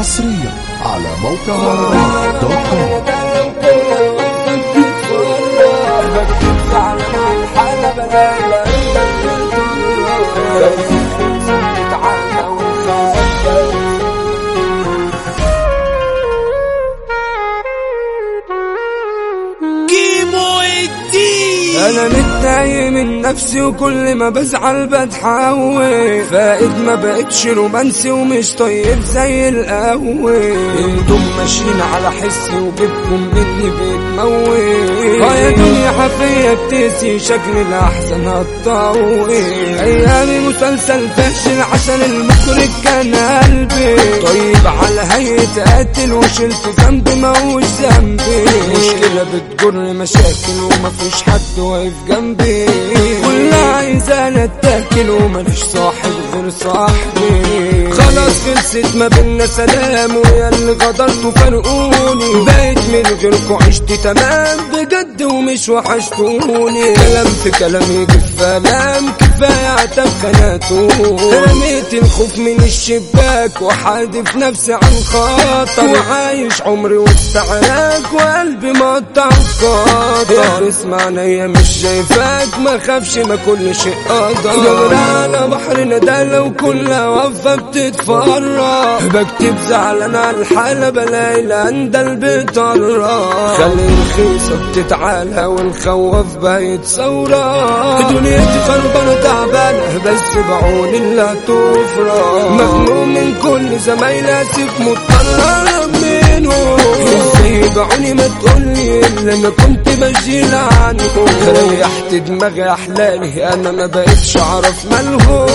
حصريا على موقع dot com كيمو أنا متضايق من نفسي وكل ما بزعل بتحول فائد ما بقتش رومانسي ومش طيب زي الأول. أنتم ماشيين على حسي وجبكم مني بتموت. يا دنيا حفية بتقسي شكل الأحسن هتطول ايامي مسلسل فاشل عشان المخرج كان قلبي. طيب على هيئة قاتل وشلت ذنبي ما هوش ذنبي. مشكلة بتجر مشاكل ومفيش حد واقف جنبي. عايزة اتاكل وماليش صاحب غير صاحبي؟ خلاص خلصت ما بينا سلام ويا اللي غدرتوا فرقوني بقيت من غيركوا عشت تمام بجد ومش وحشتوني. كلام في كلام يجي في كلام كفاية عتب خناتو رميت الخوف من الشباك وحادف نفسي عن خاطر. وعايش عمري وسط عراك وقلبي مقطع قاطر اسمع عينيا مش شايفاك ما خافش ما كل شيء قدر جبر على بحر ندالة وكلها وفة بتتفرج. بكتب زعلان على الحالة بلاقي الاندل بتطرق خلي الخيصة بتتعالى والخوف بقت ثورة دنيتي خربانة تعبانة بس بعون الله تفرق مخنوق من كل زمايلي آسف مضطر منه. إزاي بعوني ما تقولي اللي أنا كنت بشيل عنه. ريحت دماغي احلامي أنا ما بقتش أعرف مالهم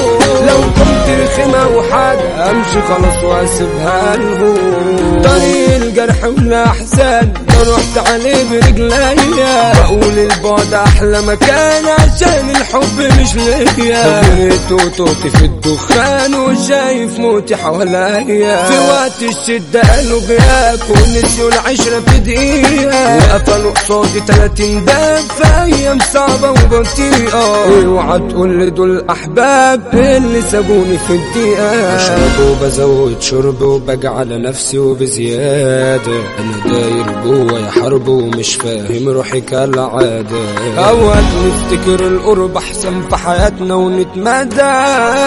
لو كنت رخمة وحاجة خلاص واسيبها لهم طريق الجرح والاحزان ما رحت عليه برجليا بقول البعد أحلى مكان عشان الحب مش ليا. جريت وتوتي في الدخان وشايف موتي حواليا. في وقت الشدة قالوا غياب ونسيوا العشرة في دقيقة. وقفلوا قصادي تلاتين باب في أيام صعبة وبطيئة. اوعى تقول لي دول أحباب اللي سابوني في الدقيقة. اشرب وبزود شرب وبجي على نفسي وبزيادة. أنا داير جوا يا حرب ومش فاهم روحي كالعادة اوقات نفتكر القرب أحسن في حياتنا ونتمادى.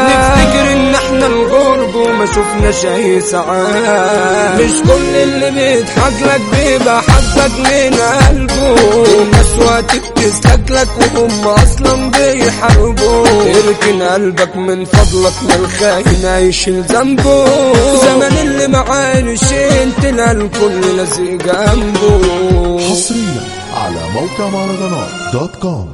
نفتكر إن إحنا الغرب وما شفناش أي سعادة. مش كل اللي بيضحك لك بيبقى حبك من قلبه. الناس وقت بتسلك لك وهم أصلا بيحاربوا. اركن قلبك من فضلك ما الخاين يشيل ذنبه زمن اللي معاه شيء طلع الكل لازق جنبه. حصريا على موقع مهرجانات دوت كوم.